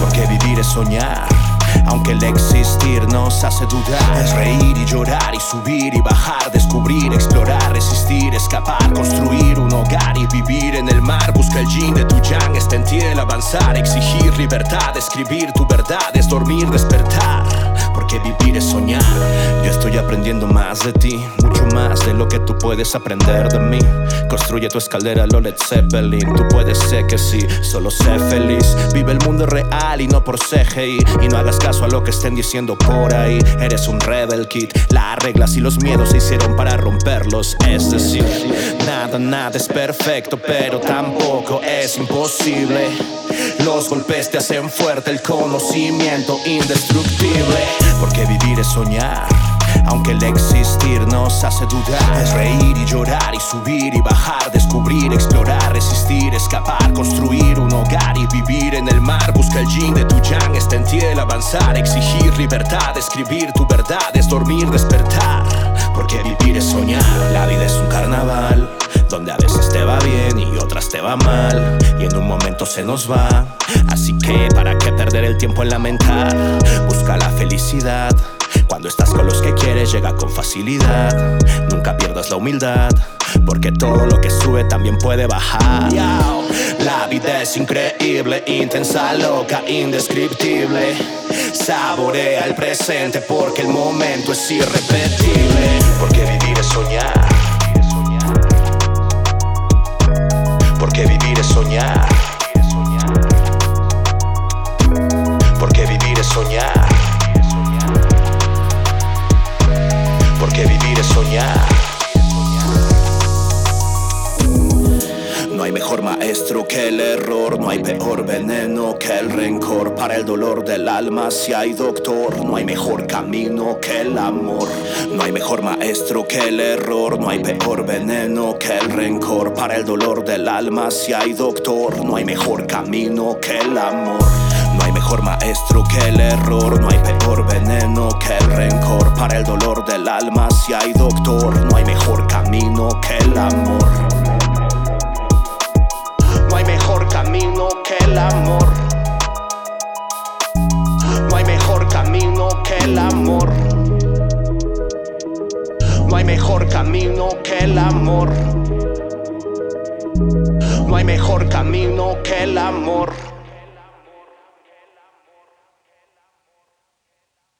Porque vivir es soñar. Aunque el existir nos hace dudar, es reír y llorar y subir y bajar, descubrir, explorar, resistir, escapar, construir un hogar y vivir en el mar. Busca el yin de tu yang, está en ti avanzar, exigir libertad, escribir tu verdad, es dormir, despertar. Porque vivir es soñar. Yo estoy aprendiendo más de ti, mucho más de lo que tú puedes aprender de mí. Construye tu escalera, lo Led Zeppelin. Tú puedes ser que sí, solo sé feliz. Vive el mundo real y no por CGI. Y no hagas caso a lo que estén diciendo por ahí. Eres un rebel kid. Las reglas y los miedos se hicieron para romperlos. Es decir, nada, nada es perfecto, pero tampoco es imposible. Los golpes te hacen fuerte, el conocimiento indestructible. Porque vivir es soñar. Aunque el existir nos hace dudar, es reír y llorar y subir y bajar, descubrir, explorar, resistir, escapar, construir un hogar y vivir en el mar. Busca el yin de tu yang, está en avanzar, exigir libertad, escribir tu verdad, es dormir, despertar. Porque vivir es soñar, la vida es un carnaval. Donde a veces te va bien y otras te va mal Y en un momento se nos va Así que para qué perder el tiempo en lamentar Busca la felicidad cuando estás con los que quieres llega con facilidad. Nunca pierdas la humildad, porque todo lo que sube también puede bajar. La vida es increíble, intensa, loca, indescriptible. Saborea el presente porque el momento es irrepetible. Porque vivir es soñar. Hay mejor maestro que el error, no hay peor veneno que el rencor. Para el dolor del alma, si hay doctor, no hay mejor camino que el amor. No hay mejor maestro que el error, no hay peor veneno que el rencor. Para el dolor del alma, si hay doctor, no hay mejor camino que el amor. No hay mejor maestro que el error, no hay peor veneno que el rencor. Para el dolor del alma, si hay doctor, no hay mejor camino que el amor. Camino que el amor. No hay mejor camino que el amor. No hay mejor camino que el amor.